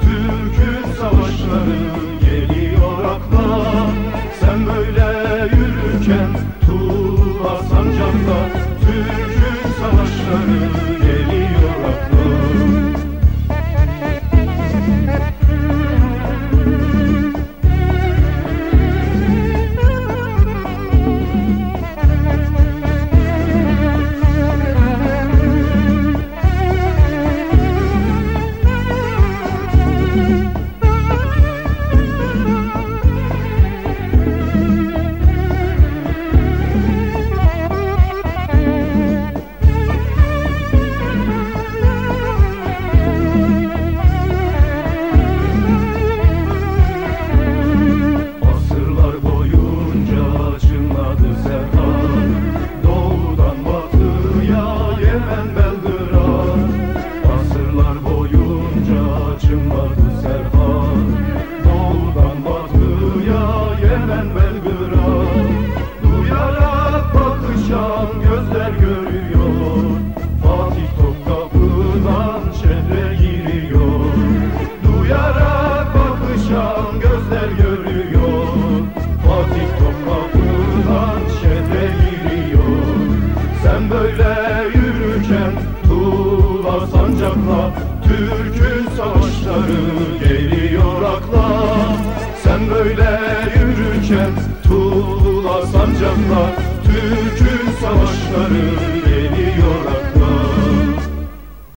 Türk'ün savaşları geliyor akla. Sen böyle yürürken batıya Yemen Belgrad Duyarak bakışan gözler canla Türk'ün savaşları yeni